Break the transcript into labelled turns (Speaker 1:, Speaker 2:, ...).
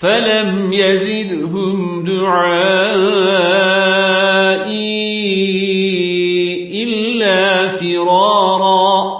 Speaker 1: فلم يزدهم دعائي إلا فرارا